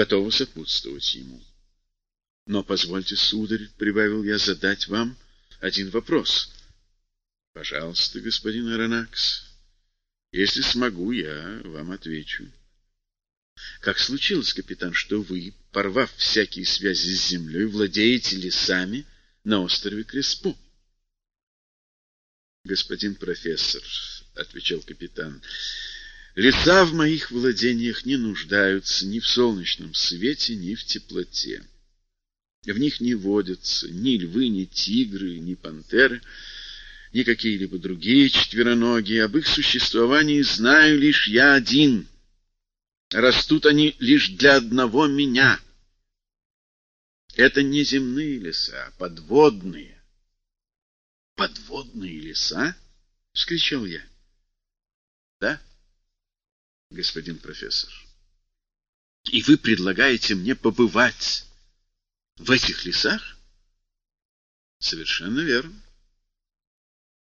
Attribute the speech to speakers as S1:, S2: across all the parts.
S1: готова сопутствовать ему. Но позвольте, сударь, — прибавил я, — задать вам один вопрос. — Пожалуйста, господин Аронакс, если смогу, я вам отвечу. Как случилось, капитан, что вы, порвав всякие связи с землей, владеете лесами на острове Креспо? — Господин профессор, — отвечал капитан, — леса в моих владениях не нуждаются ни в солнечном свете, ни в теплоте. В них не водятся ни львы, ни тигры, ни пантеры, ни какие-либо другие четвероногие. Об их существовании знаю лишь я один. Растут они лишь для одного меня. Это не земные леса, а подводные. Подводные леса? — вскричал я. — Да, господин профессор. И вы предлагаете мне побывать в этих лесах? Совершенно верно.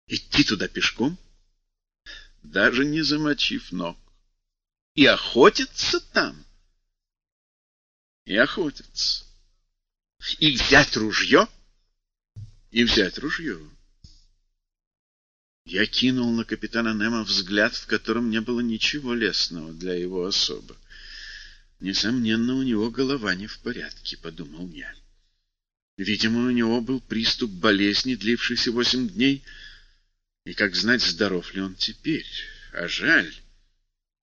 S1: Идти туда пешком? Даже не замочив ног. И охотиться там? И охотиться. И взять ружье? И взять ружье. Я кинул на капитана Немо взгляд, в котором не было ничего лестного для его особы. Несомненно, у него голова не в порядке, — подумал я. Видимо, у него был приступ болезни, длившийся восемь дней, и как знать, здоров ли он теперь. А жаль.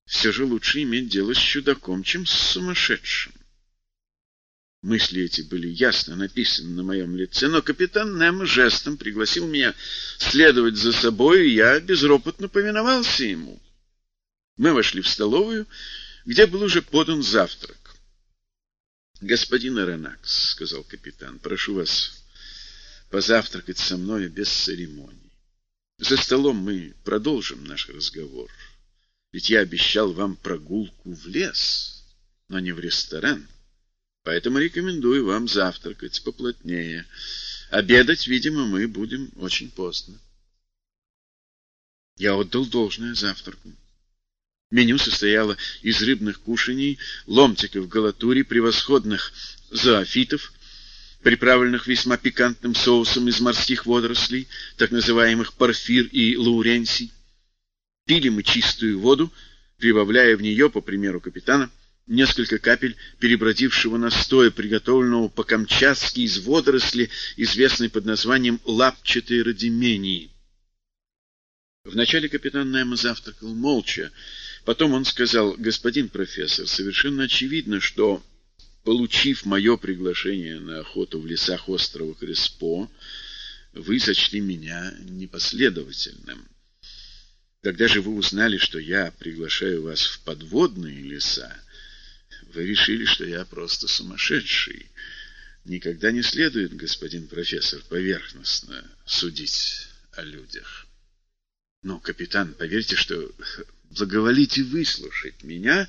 S1: Все же лучше иметь дело с чудаком, чем с сумасшедшим. Мысли эти были ясно написаны на моем лице, но капитан Немо жестом пригласил меня следовать за собой, и я безропотно повиновался ему. Мы вошли в столовую, где был уже подан завтрак. «Господин Аронакс», — сказал капитан, — «прошу вас позавтракать со мной без церемоний. За столом мы продолжим наш разговор, ведь я обещал вам прогулку в лес, но не в ресторан». Поэтому рекомендую вам завтракать поплотнее. Обедать, видимо, мы будем очень поздно. Я отдал должное завтраку. Меню состояло из рыбных кушаний, ломтиков галатури, превосходных зоофитов, приправленных весьма пикантным соусом из морских водорослей, так называемых порфир и лауренсий. Пили мы чистую воду, прибавляя в нее, по примеру капитана, несколько капель перебродившего настоя, приготовленного по-камчатски из водоросли, известной под названием лапчатой радимении. Вначале капитан Немо завтракал молча. Потом он сказал, господин профессор, совершенно очевидно, что, получив мое приглашение на охоту в лесах острова Креспо, вы сочли меня непоследовательным. Когда же вы узнали, что я приглашаю вас в подводные леса, вы решили, что я просто сумасшедший. Никогда не следует, господин профессор, поверхностно судить о людях. Но, капитан, поверьте, что благоволите выслушать меня,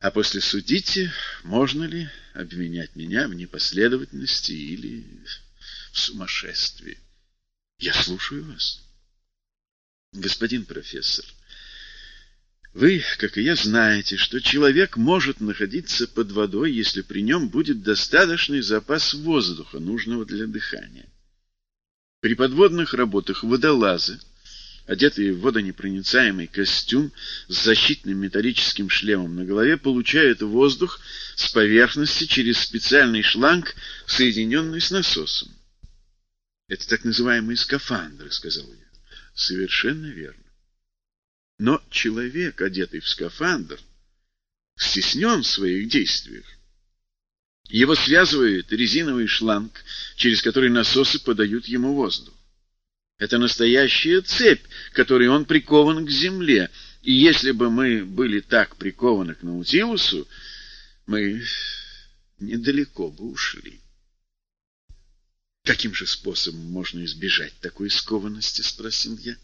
S1: а после судите, можно ли обвинять меня в непоследовательности или в сумасшествии. Я слушаю вас. Господин профессор, вы, как и я, знаете, что человек может находиться под водой, если при нем будет достаточный запас воздуха, нужного для дыхания. При подводных работах водолазы, одетые в водонепроницаемый костюм с защитным металлическим шлемом на голове, получают воздух с поверхности через специальный шланг, соединенный с насосом. Это так называемые скафандры, сказал я. Совершенно верно. Но человек, одетый в скафандр, стеснен в своих действиях. Его связывает резиновый шланг, через который насосы подают ему воздух. Это настоящая цепь, которой он прикован к земле. И если бы мы были так прикованы к Наутилусу, мы недалеко бы ушли. Каким же способом можно избежать такой скованности, спросил я.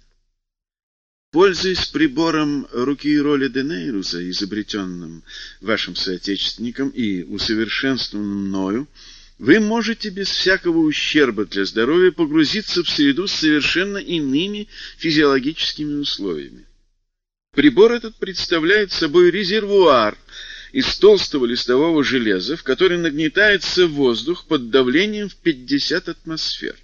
S1: Пользуясь прибором руки роли Денейруса, изобретенным вашим соотечественником и усовершенствованным мною, вы можете без всякого ущерба для здоровья погрузиться в среду с совершенно иными физиологическими условиями. Прибор этот представляет собой резервуар, из толстого листового железа, в который нагнетается воздух под давлением в 50 атмосфер.